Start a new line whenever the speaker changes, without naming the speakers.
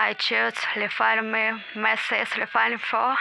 I choose find me, message, To find for.